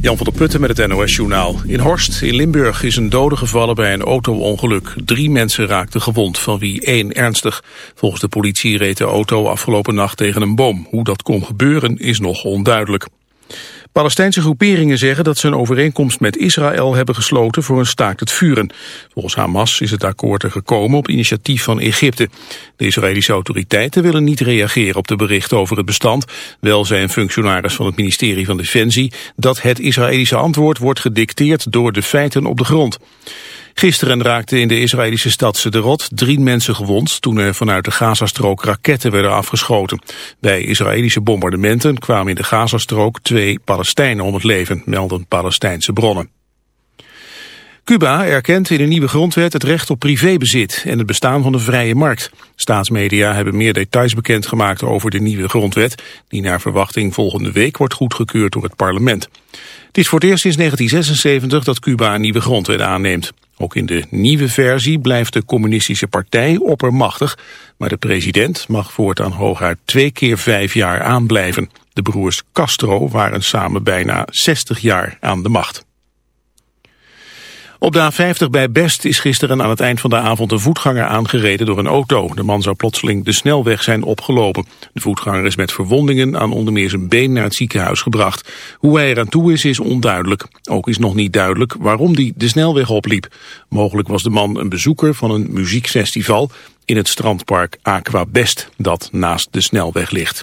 Jan van der Putten met het NOS-journaal. In Horst in Limburg is een dode gevallen bij een auto-ongeluk. Drie mensen raakten gewond, van wie één ernstig. Volgens de politie reed de auto afgelopen nacht tegen een boom. Hoe dat kon gebeuren is nog onduidelijk. Palestijnse groeperingen zeggen dat ze een overeenkomst met Israël hebben gesloten voor een staakt het vuren. Volgens Hamas is het akkoord er gekomen op initiatief van Egypte. De Israëlische autoriteiten willen niet reageren op de berichten over het bestand. Wel zijn functionaris van het ministerie van Defensie dat het Israëlische antwoord wordt gedicteerd door de feiten op de grond. Gisteren raakten in de Israëlische stad Sderot drie mensen gewond toen er vanuit de Gazastrook raketten werden afgeschoten. Bij Israëlische bombardementen kwamen in de Gazastrook twee Palestijnen om het leven, melden Palestijnse bronnen. Cuba erkent in een nieuwe grondwet het recht op privébezit en het bestaan van de vrije markt. Staatsmedia hebben meer details bekendgemaakt over de nieuwe grondwet, die naar verwachting volgende week wordt goedgekeurd door het parlement. Het is voor het eerst sinds 1976 dat Cuba een nieuwe grondwet aanneemt. Ook in de nieuwe versie blijft de communistische partij oppermachtig, maar de president mag voortaan hooguit twee keer vijf jaar aanblijven. De broers Castro waren samen bijna 60 jaar aan de macht. Op de A50 bij Best is gisteren aan het eind van de avond een voetganger aangereden door een auto. De man zou plotseling de snelweg zijn opgelopen. De voetganger is met verwondingen aan onder meer zijn been naar het ziekenhuis gebracht. Hoe hij eraan toe is, is onduidelijk. Ook is nog niet duidelijk waarom hij de snelweg opliep. Mogelijk was de man een bezoeker van een muziekfestival in het strandpark Aqua Best, dat naast de snelweg ligt.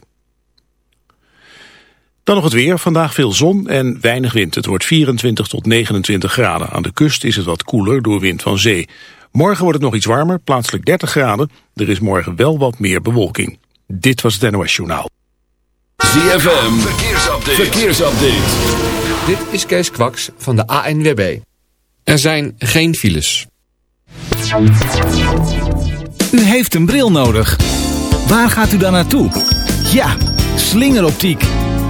Dan nog het weer. Vandaag veel zon en weinig wind. Het wordt 24 tot 29 graden. Aan de kust is het wat koeler door wind van zee. Morgen wordt het nog iets warmer, plaatselijk 30 graden. Er is morgen wel wat meer bewolking. Dit was het NOS Journaal. ZFM, verkeersupdate. verkeersupdate. Dit is Kees Kwaks van de ANWB. Er zijn geen files. U heeft een bril nodig. Waar gaat u dan naartoe? Ja, slingeroptiek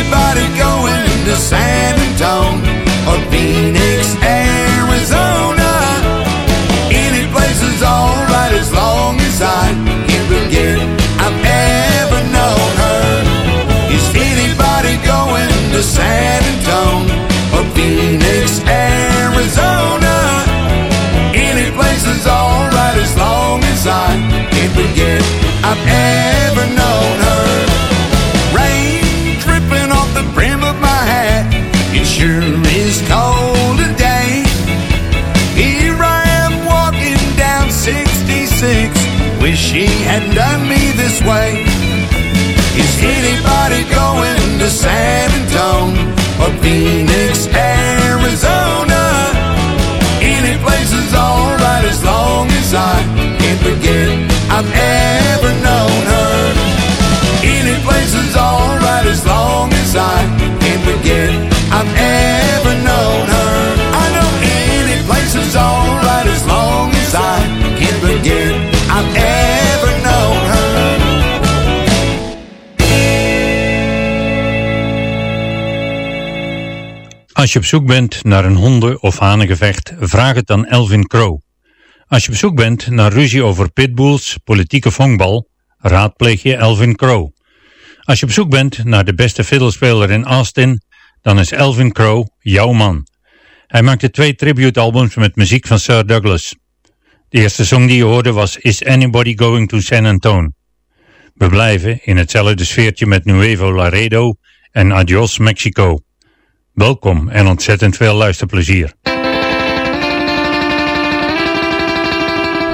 anybody going to San Antonio or Phoenix? San Antonio or Phoenix, Arizona? Any place is alright as long as I can't forget I've ever known her. Any place is alright as long as I Als je op zoek bent naar een honden- of hanengevecht, vraag het dan Elvin Crow. Als je op zoek bent naar ruzie over pitbulls, politieke vongbal, raadpleeg je Elvin Crow. Als je op zoek bent naar de beste fiddlespeler in Austin, dan is Elvin Crow jouw man. Hij maakte twee tributealbums met muziek van Sir Douglas. De eerste song die je hoorde was Is Anybody Going to San Antone? We blijven in hetzelfde sfeertje met Nuevo Laredo en Adios Mexico. Welkom en ontzettend veel luisterplezier.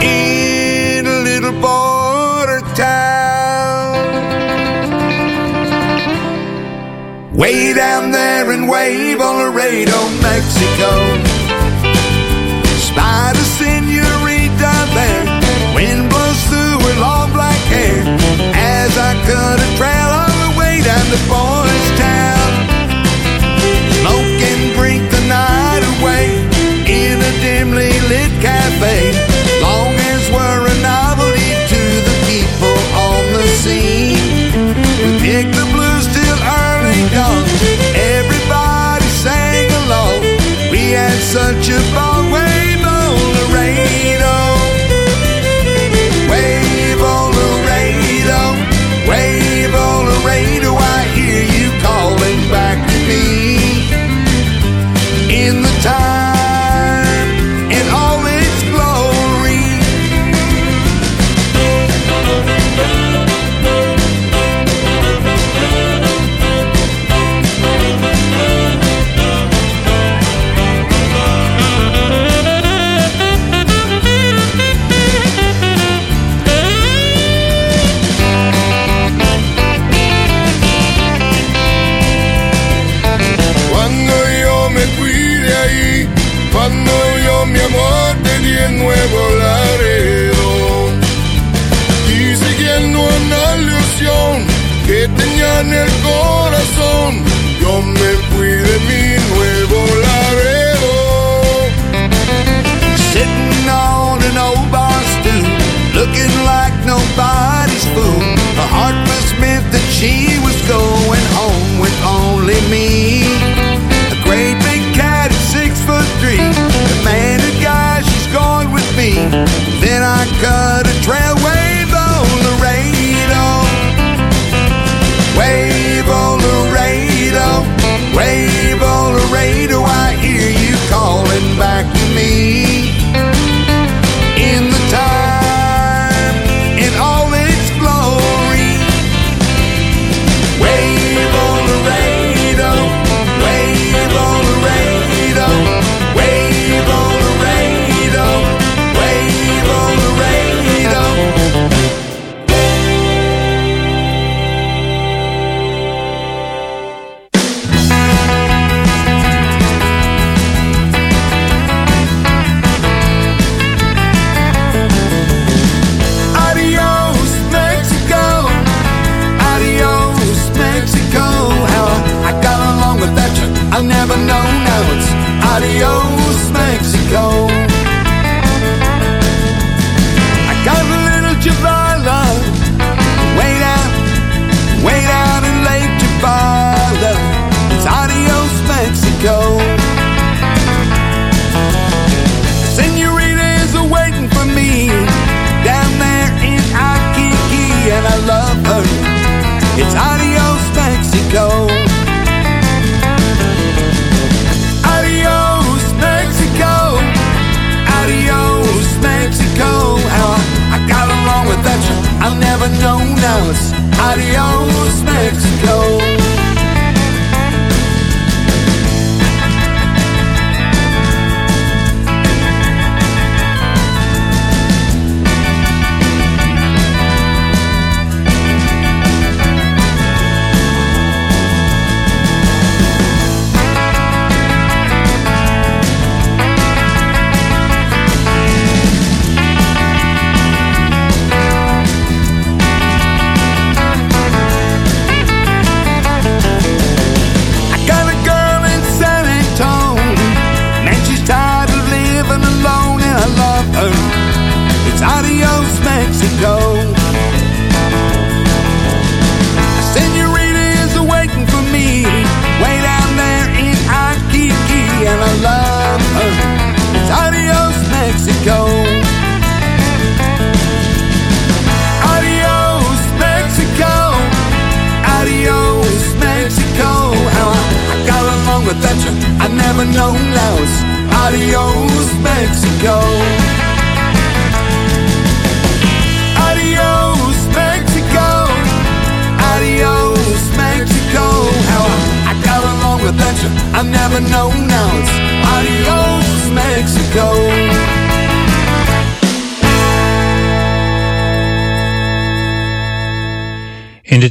in a little border town. Way down there in Wave Laredo, Mexico. Spied a senorita there. Wind blows through her long black hair. As I cut a trail all the way down to Boys goodbye. En el corazón, yo me fui de mi nuevo Laredo. Sitting on an old bar stool, looking like nobody's fool. Her heart was meant that she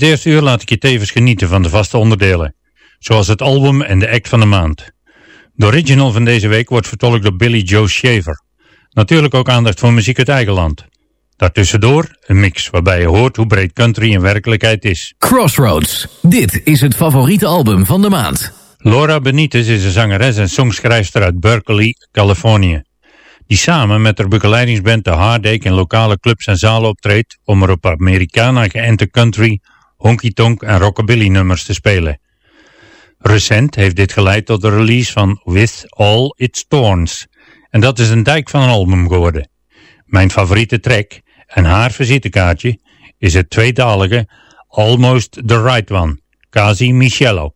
eerste uur laat ik je tevens genieten van de vaste onderdelen, zoals het album en de act van de maand. De original van deze week wordt vertolkt door Billy Joe Shaver. Natuurlijk ook aandacht voor muziek uit eigen land. Daartussendoor een mix waarbij je hoort hoe breed country in werkelijkheid is. Crossroads. Dit is het favoriete album van de maand. Laura Benitez is een zangeres en songschrijfster uit Berkeley, Californië. Die samen met haar begeleidingsband de Hardake in lokale clubs en zalen optreedt om er op Americana geënte country, honky-tonk en rockabilly nummers te spelen. Recent heeft dit geleid tot de release van With All Its Thorns. En dat is een dijk van een album geworden. Mijn favoriete track en haar visitekaartje is het tweetalige Almost the Right One, Casi Michello.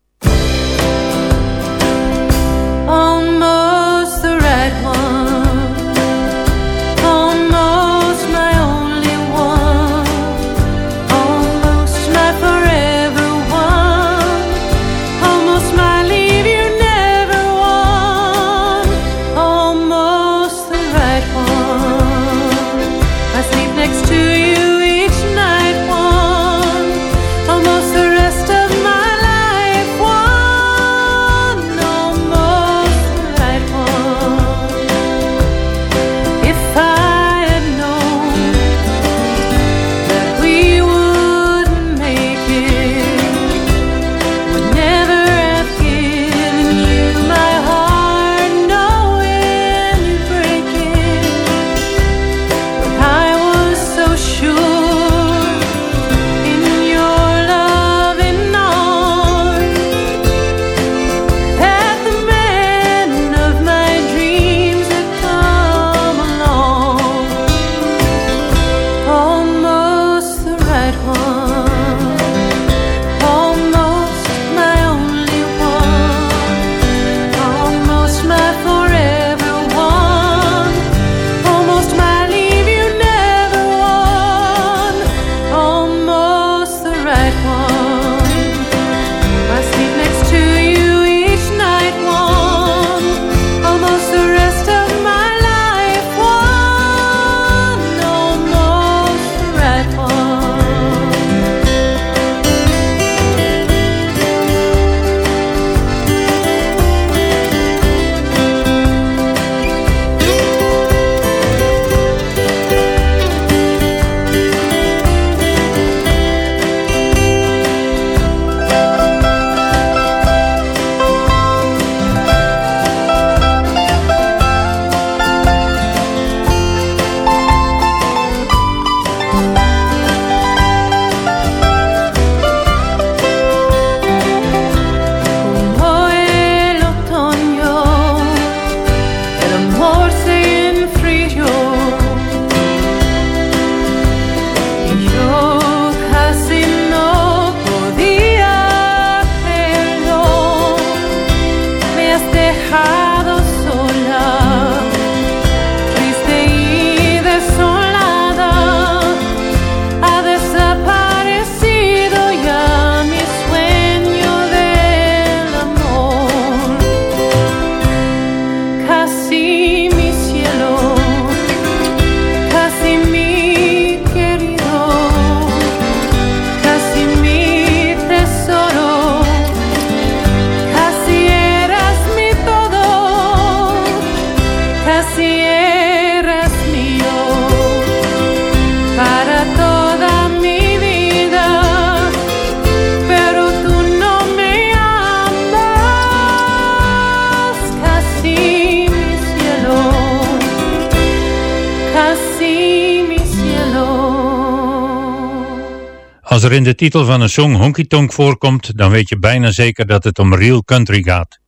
Er in de titel van een song honky tonk voorkomt, dan weet je bijna zeker dat het om real country gaat.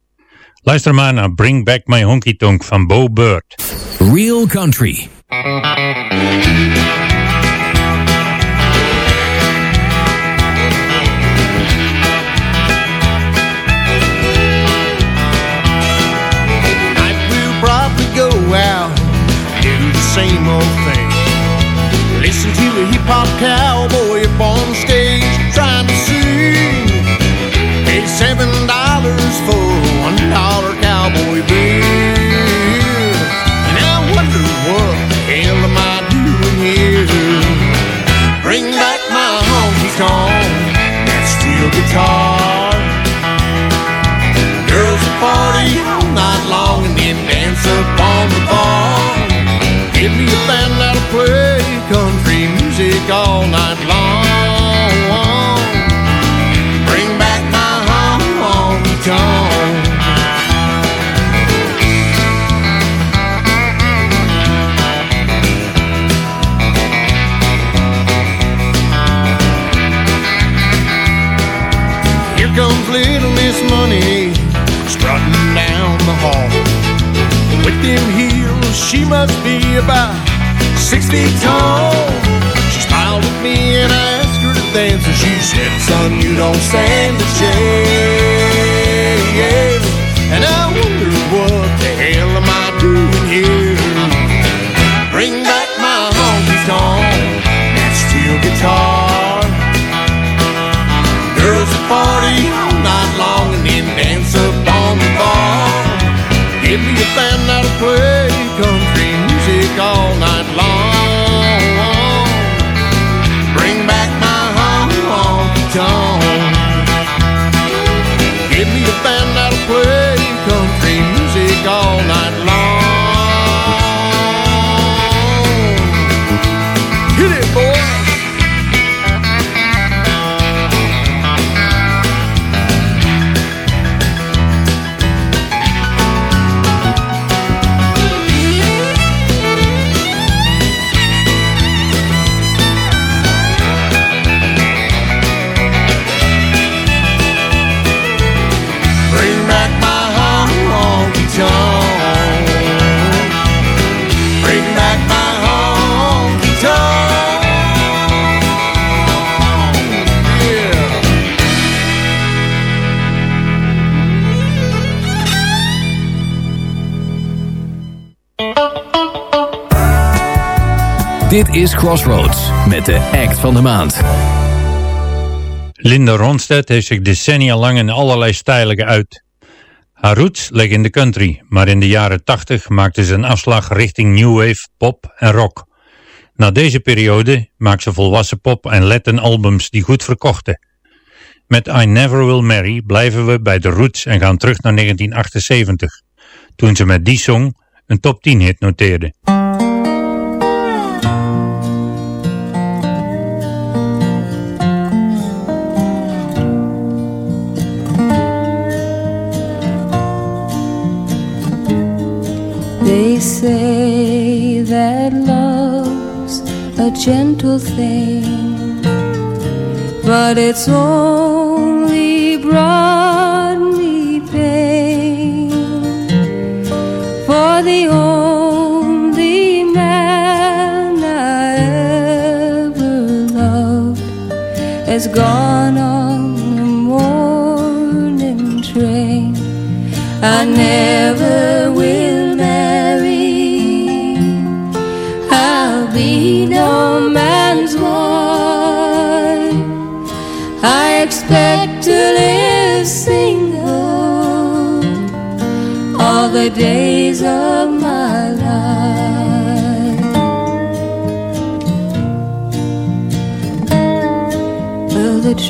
Luister maar naar Bring Back My Honky Tonk van Bo Bird. Real Country. Tonight we'll probably go out, do the same old thing. Listen to a hip hop cowboy sing. Pay seven dollars for one dollar cowboy beer. And I wonder what hell am I doing here? Bring back my honky tonk, that steel guitar. Girls party all night long and then dance up on the bar. Give me a band that'll play country music all night long. With them heels, she must be about six feet tall. She smiled at me and I asked her to dance, and she said, "Son, you don't stand a chance." And I wonder what the hell am I doing here? Bring back my honky tonk, that steel guitar. Girls party all night long and then dance up on the bar. Give me a band to play. Is Crossroads met de act van de maand. Linda Ronstadt heeft zich decennia lang in allerlei stijlen geuit. Haar roots liggen in de country, maar in de jaren 80 maakte ze een afslag richting new wave, pop en rock. Na deze periode maakt ze volwassen pop en Latin albums die goed verkochten. Met I Never Will Marry blijven we bij de roots en gaan terug naar 1978, toen ze met die song een top 10 hit noteerde. Say that love's a gentle thing, but it's only brought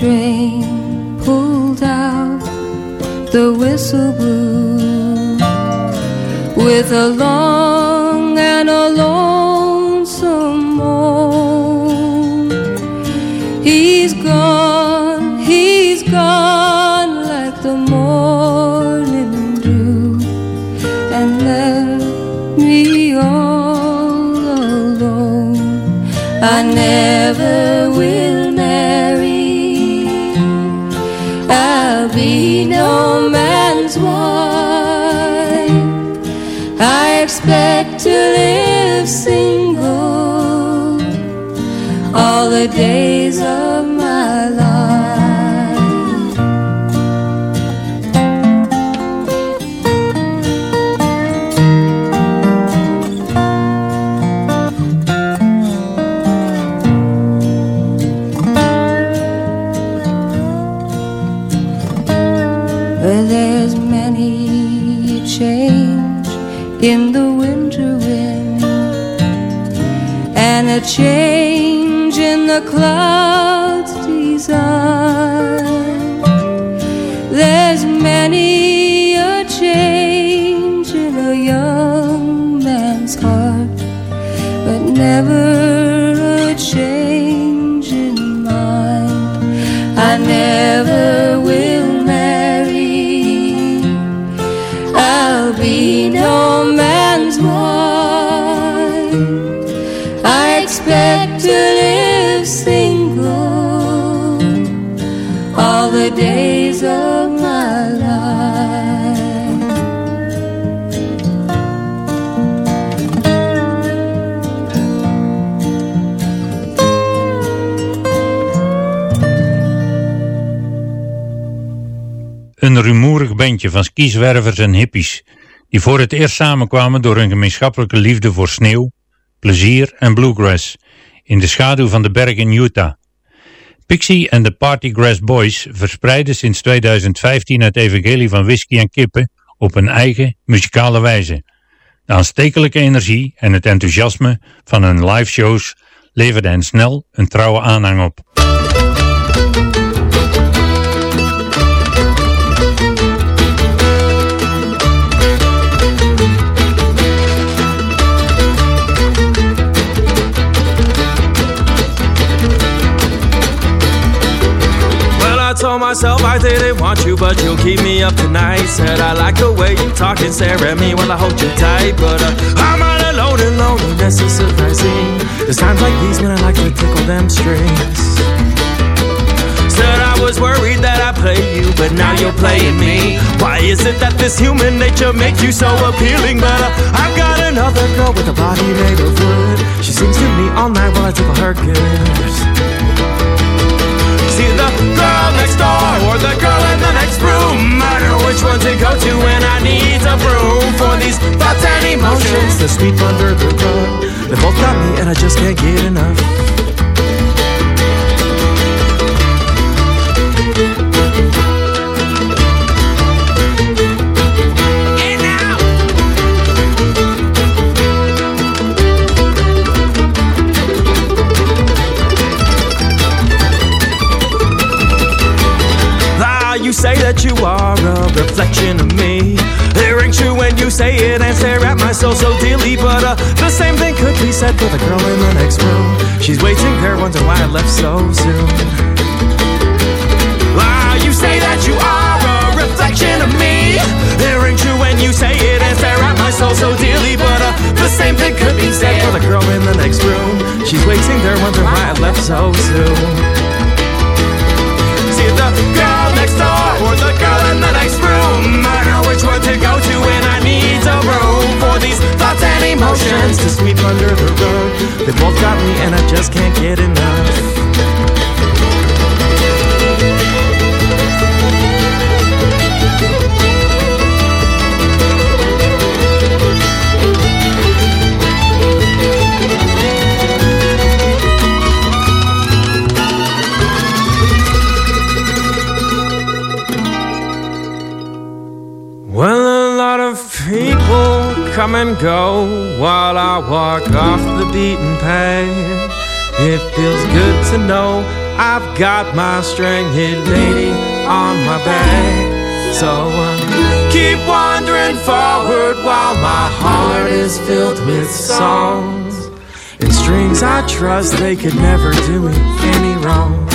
train pulled out the whistle blew with a long and a change in the clouds design. Bandje van skizwervers en hippies, die voor het eerst samenkwamen door hun gemeenschappelijke liefde voor sneeuw, plezier en bluegrass, in de schaduw van de berg in Utah. Pixie en de Partygrass Boys verspreiden sinds 2015 het evangelie van whisky en kippen op een eigen muzikale wijze. De aanstekelijke energie en het enthousiasme van hun live shows leverden hen snel een trouwe aanhang op. told myself I didn't want you, but you'll keep me up tonight. Said I like the way you talk and stare at me while I hold you tight. But uh, I'm all alone and loneliness is surprising. There's times like these when I like to tickle them strings. Said I was worried that I played you, but now you're playing me. Why is it that this human nature makes you so appealing? But uh, I've got another girl with a body made of wood. She sings to me all night while I tickle her gears. Or the girl in the next room. I know which one to go to when I need a broom for these thoughts and emotions. The sweep under the rug. They both got me and I just can't get enough. That you are a reflection of me. It rings true when you say it and stare at my soul so dearly. But uh, the same thing could be said for the girl in the next room. She's waiting there, wondering why I left so soon. Ah, you say that you are a reflection of me. It rings true when you say it and stare at my soul so dearly. But uh, the same thing could be said for the girl in the next room. She's waiting there, wondering why I left so soon. Girl next door or the girl in the next room. I know which one to go to when I need a room for these thoughts and emotions to sweep under the rug. They both got me and I just can't get enough. And go while I walk off the beaten path. It feels good to know I've got my stranded lady on my back. So I keep wandering forward while my heart is filled with songs and strings I trust they could never do me any wrong.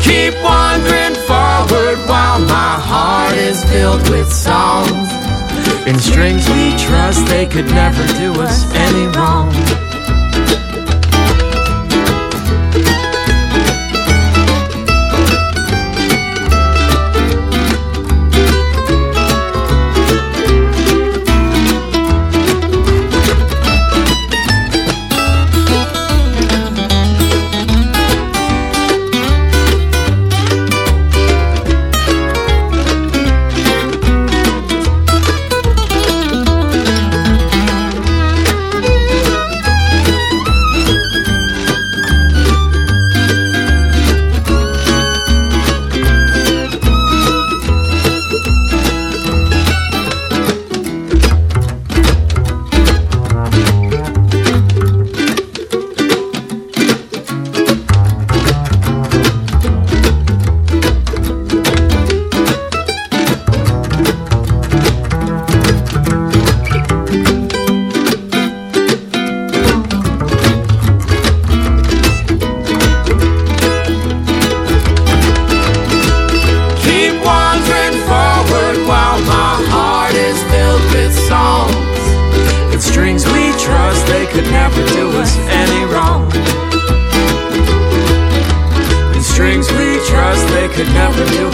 Keep wandering while my heart is filled with songs In strings we trust they could never do us any wrong.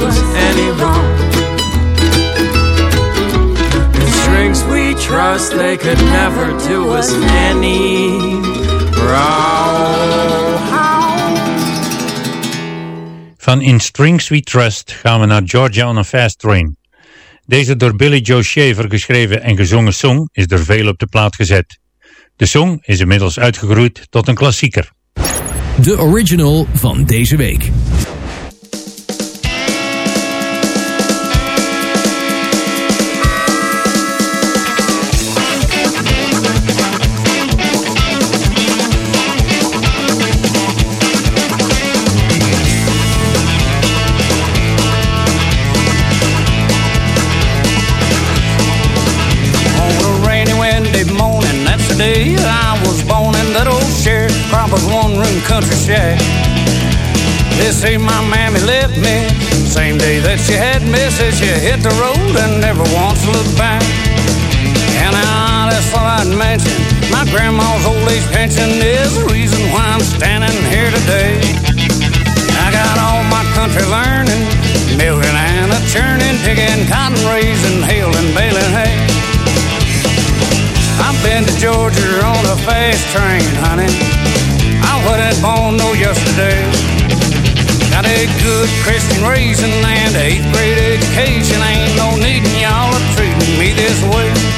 any wrong. The strings we trust, they could never do us any wrong. Van In Strings We Trust gaan we naar Georgia on a Fast Train. Deze door Billy Joe Shaver geschreven en gezongen song is door veel op de plaat gezet. De song is inmiddels uitgegroeid tot een klassieker. De original van deze week. This ain't my mammy left me. Same day that she had me, said she hit the road and never once looked back. And I just thought I'd mention my grandma's old age pension is the reason why I'm standing here today. I got all my country learning, milking and a churning, picking cotton, raising, hailing, baling hay. I've been to Georgia on a fast train, honey. I wasn't born no yesterday. Got a good Christian raising and eighth grade education. Ain't no needin' y'all to treat me this way.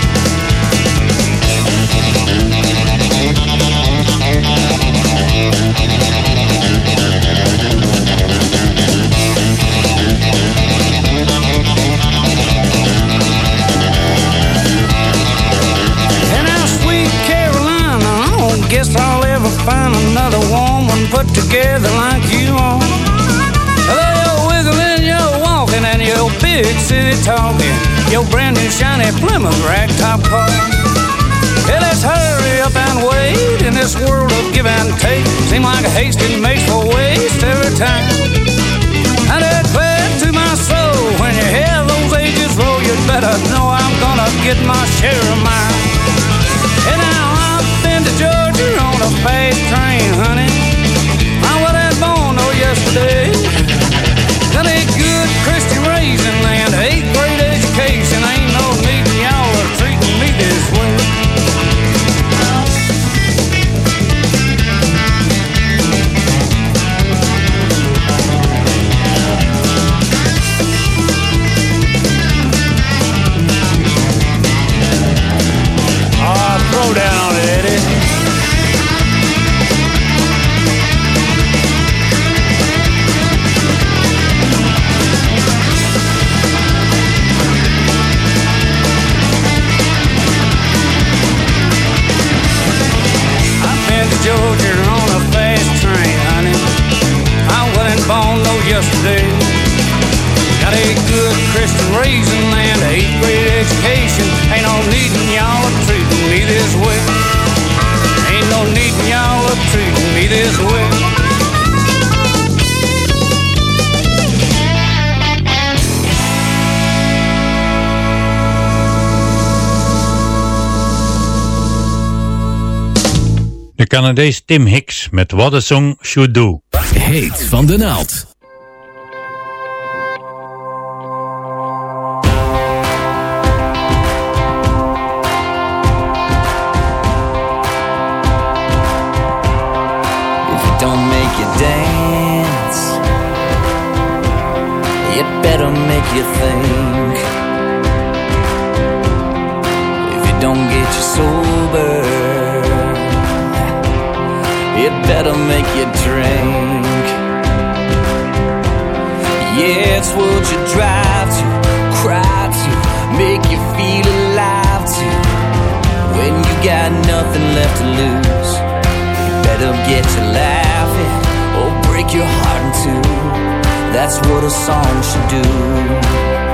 Big city talking, your brand new shiny Plymouth ragtop car. Hey, let's hurry up and wait in this world of give and take. Seem like a hasty makes for waste every time. I declare to my soul, when you hear those ages roll, you'd better know I'm gonna get my share of mine. And now I've been to Georgia on a fast train, honey. Yesterday. Got a good Christian raising and eighth grade education. Ain't no needin' y'all to treat me this way. Ain't no needin' y'all to treat me this way. De Canadees Tim Hicks met What a Song Should Do. Heet van de naald. Make you better make you think. If you don't get you sober, it better make you drink. Yeah, it's what you drive to, cry to, make you feel alive to. When you got nothing left to lose. You better get you laughing or break your heart in two. That's what a song should do.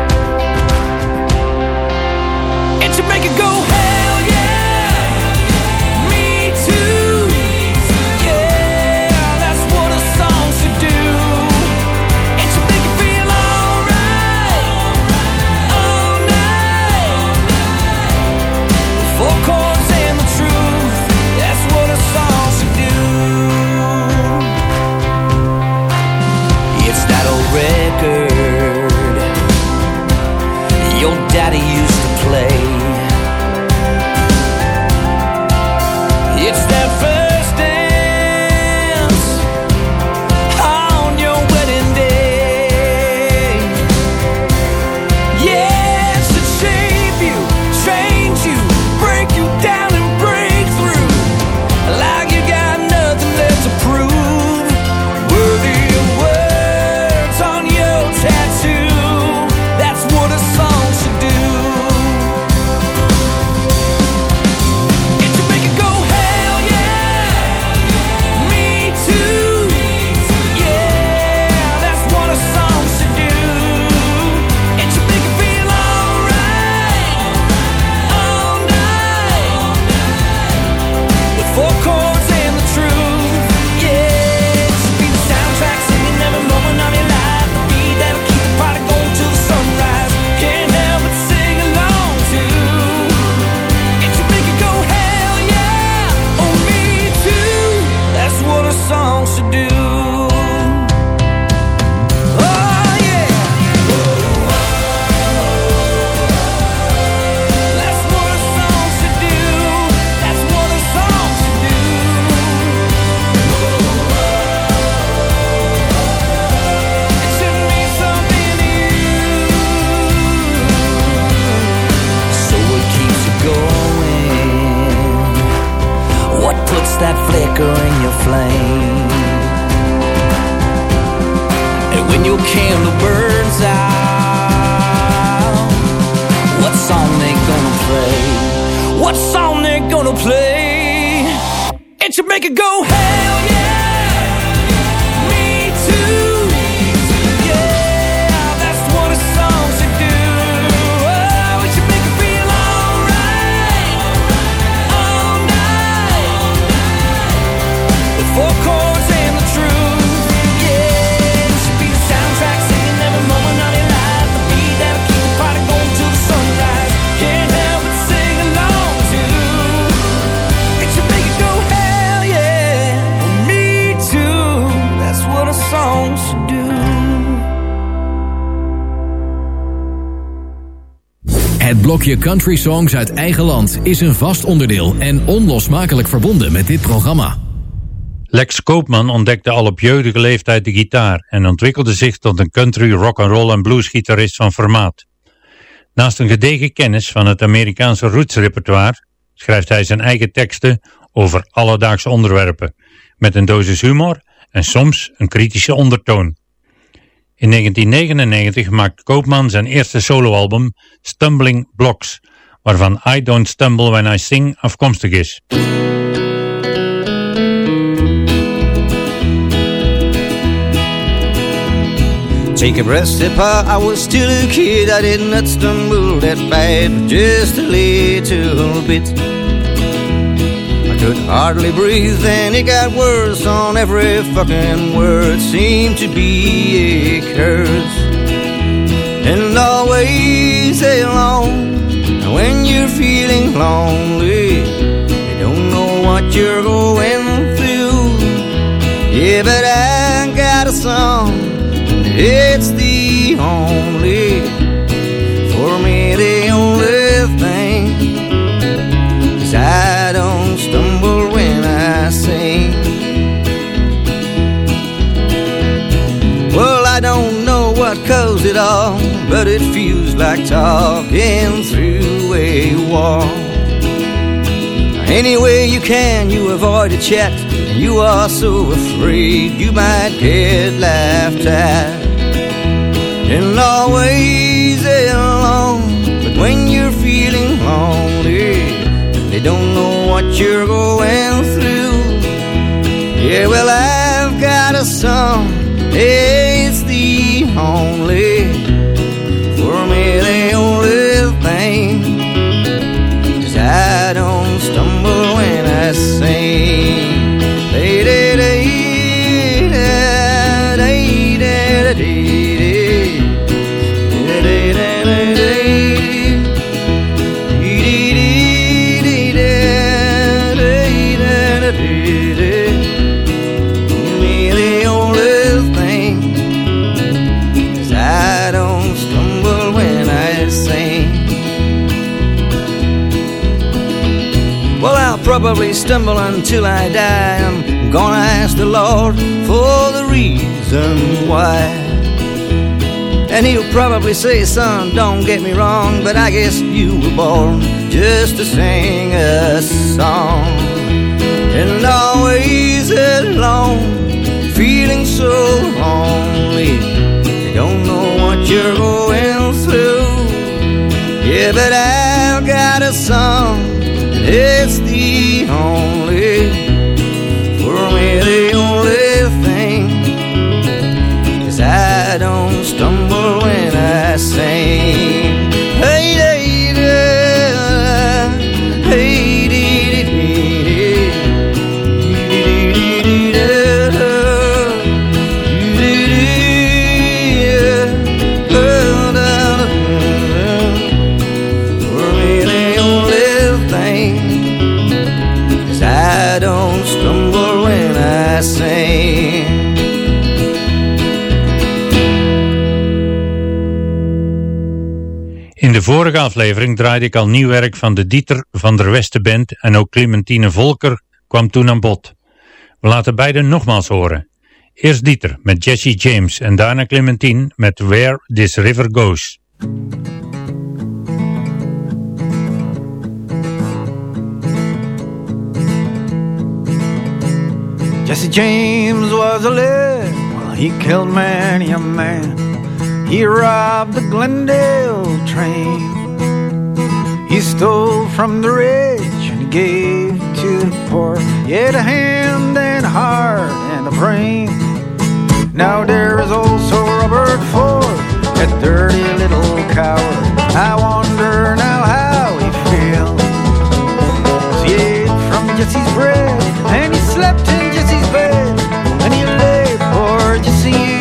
daddy used to play. Het blokje Country Songs uit eigen land is een vast onderdeel en onlosmakelijk verbonden met dit programma. Lex Koopman ontdekte al op jeugdige leeftijd de gitaar en ontwikkelde zich tot een country, rock and roll en bluesgitarist van formaat. Naast een gedegen kennis van het Amerikaanse rootsrepertoire schrijft hij zijn eigen teksten over alledaagse onderwerpen, met een dosis humor en soms een kritische ondertoon. In 1999 maakt Koopman zijn eerste soloalbum Stumbling Blocks, waarvan I Don't Stumble When I Sing afkomstig is. Take a breath. I was still a kid. That just a little bit. Could hardly breathe, and it got worse on every fucking word. Seemed to be a curse, and always alone. When you're feeling lonely, you don't know what you're going through. Yeah, but I got a song. It's the only, for me, the only thing. But it feels like talking through a wall. Any way you can, you avoid a chat. You are so afraid you might get laughed at. And always alone. But when you're feeling lonely, they don't know what you're going through. Yeah, well, I've got a song. It's the only, rain probably stumble until I die. I'm gonna ask the Lord for the reason why. And he'll probably say, son, don't get me wrong, but I guess you were born just to sing a song. And always alone, feeling so lonely. You don't know what you're going through. Yeah, but I've got a song, it's the only, for me, the only In de vorige aflevering draaide ik al nieuw werk van de Dieter van der Westen Band en ook Clementine Volker kwam toen aan bod. We laten beiden nogmaals horen. Eerst Dieter met Jesse James en daarna Clementine met Where This River Goes. Jesse James was a live, well, he killed many a man. He robbed the Glendale train. He stole from the rich and gave to the poor. He had a hand and a heart and a brain. Now there is also Robert Ford, that dirty little coward. I wonder now how he feels. he ate from Jesse's bread and he slept in Jesse's bed and he lay poor Jesse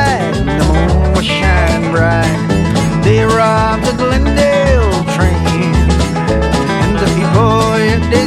Saturday the moon was shining bright. They robbed the Glendale train. And the people, they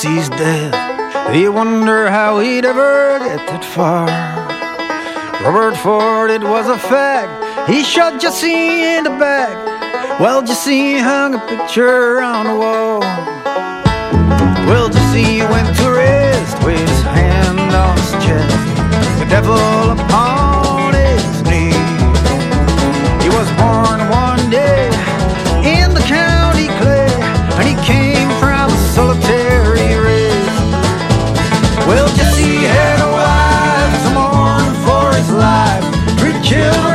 of Jesse's death. They wonder how he'd ever get that far. Robert Ford, it was a fact. He shot Jesse in the back. Well, Jesse hung a picture on the wall. Well, Jesse went to rest with his hand on his chest, the devil upon kill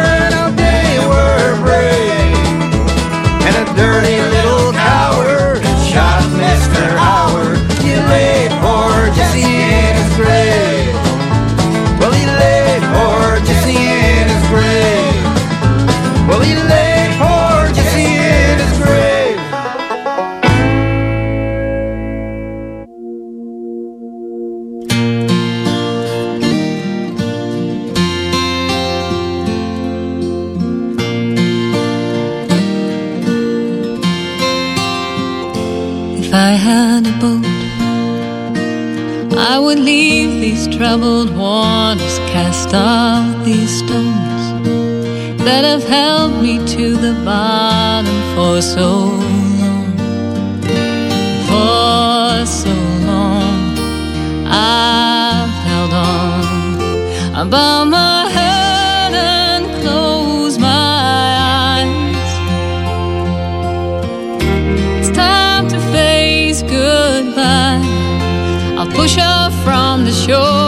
troubled waters, cast off these stones that have held me to the bottom for so long. For so long, I've held on. I bow my head and close my eyes. It's time to face goodbye. I'll push off from the shore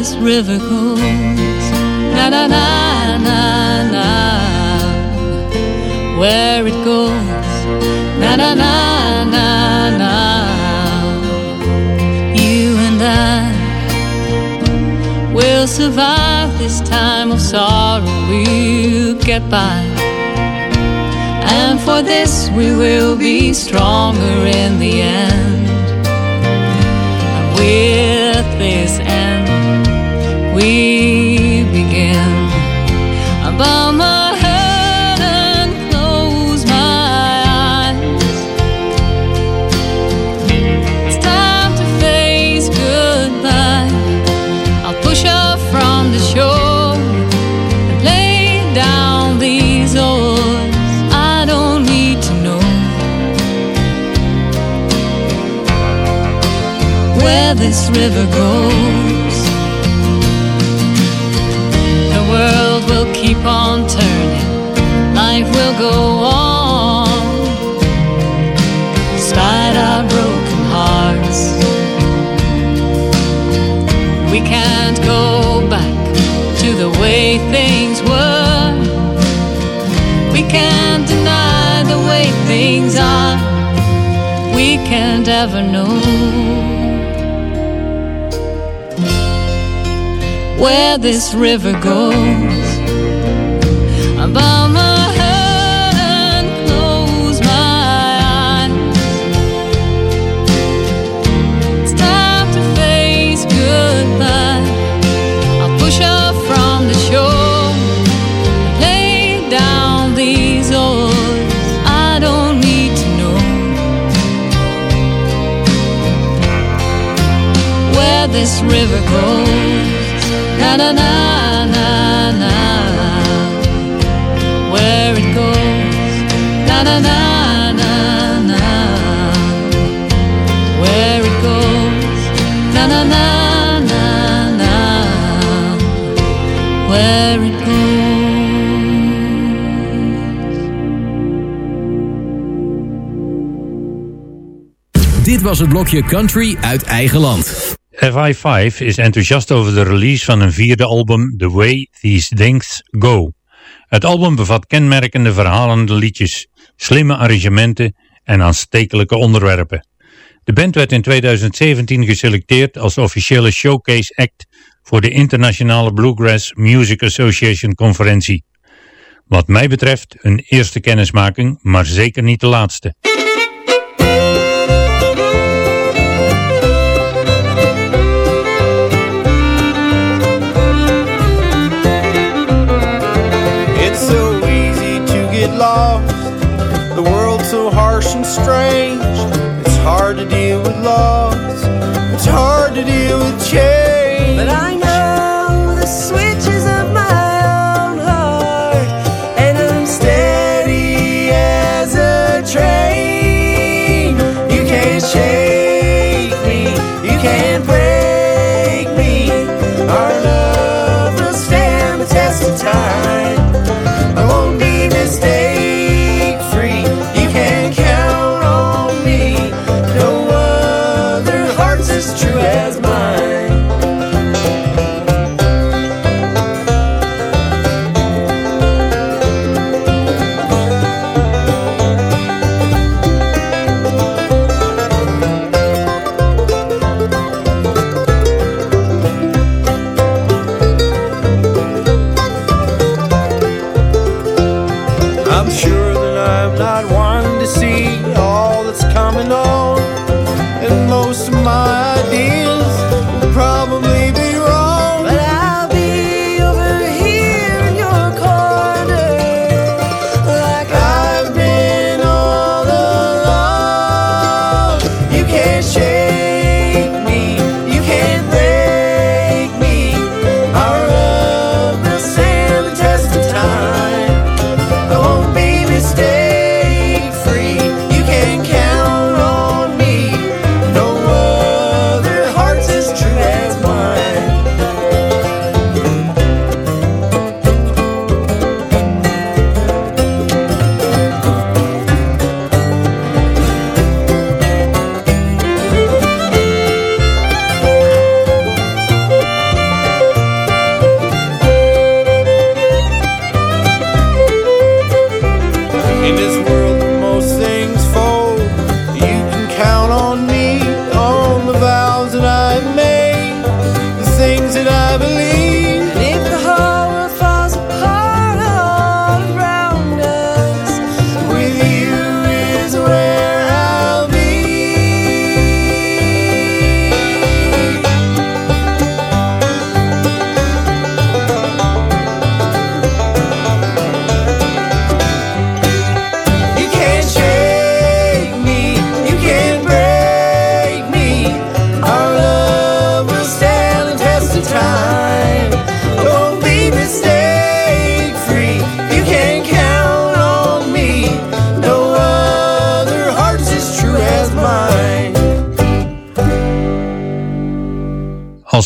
this river goes. Na na na na na. Where it goes. Na na na na na. You and I will survive this time of sorrow. We'll get by. And for this we will be stronger in the end. With this end, we begin. I bow my head and close my eyes. It's time to face goodbye. I'll push off from the shore and lay down these oars. I don't need to know where this river goes. Keep on turning, life will go on, despite our broken hearts. We can't go back to the way things were. We can't deny the way things are. We can't ever know where this river goes. River goes. Na na na na na, where it goes. Na na na na na, where it goes. Na na na na na, where it goes. Dit was het blokje Country uit eigen land. FI5 is enthousiast over de release van een vierde album The Way These Things Go. Het album bevat kenmerkende verhalende liedjes, slimme arrangementen en aanstekelijke onderwerpen. De band werd in 2017 geselecteerd als officiële showcase act voor de Internationale Bluegrass Music Association conferentie. Wat mij betreft een eerste kennismaking, maar zeker niet de laatste. Lost. The world's so harsh and strange. It's hard to deal with loss. It's hard to deal with change.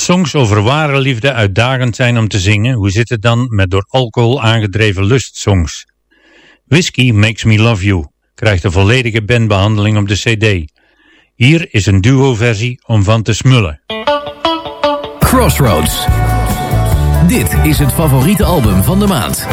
Songs over ware liefde uitdagend zijn om te zingen, hoe zit het dan met door alcohol aangedreven lustsongs? Whiskey Makes Me Love You krijgt een volledige bandbehandeling op de cd. Hier is een duo-versie om van te smullen. Crossroads. Dit is het favoriete album van de maand.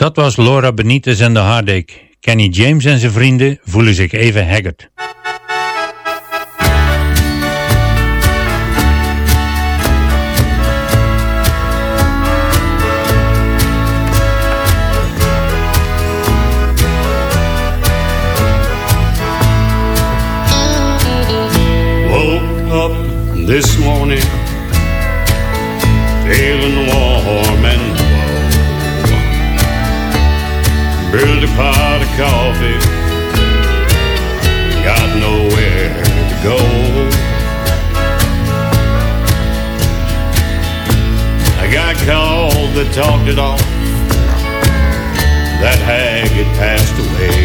Dat was Laura Benitez en de Heartache. Kenny James en zijn vrienden voelen zich even haggard. This talked it off. That hag had passed away.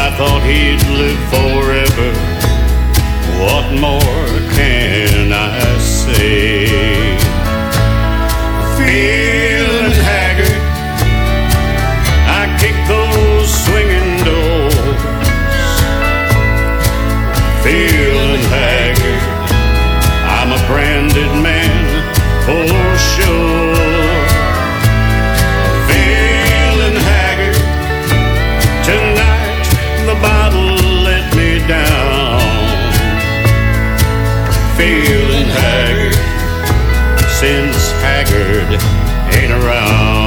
I thought he'd live forever. What more can I say? Feeling Feeling haggard. Tonight the bottle let me down. Feeling haggard since Haggard ain't around.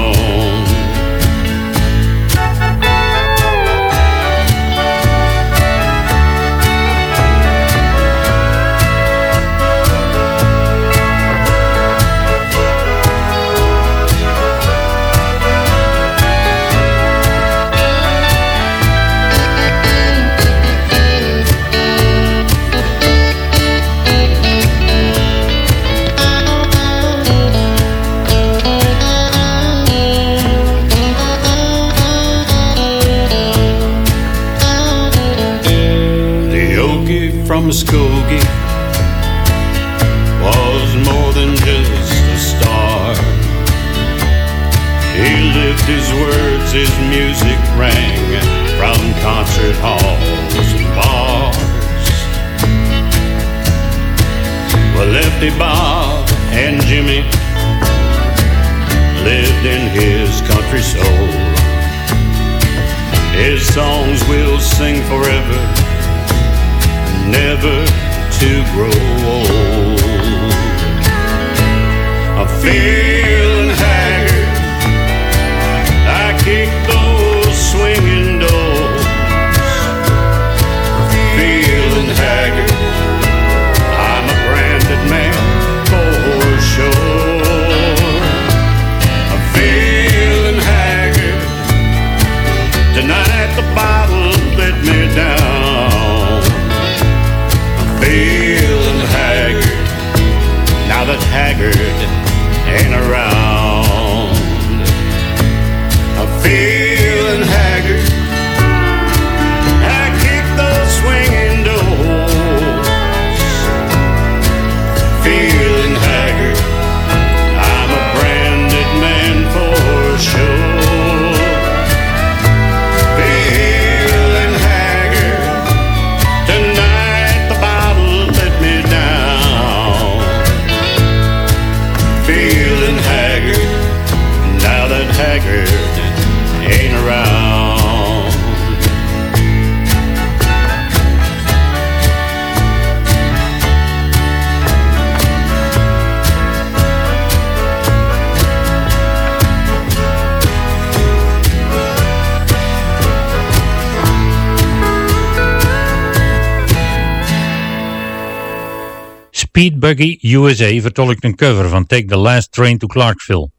Speed Buggy USA vertolkt een cover van Take the Last Train to Clarksville.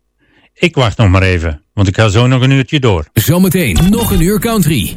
Ik wacht nog maar even, want ik ga zo nog een uurtje door. Zometeen nog een uur country.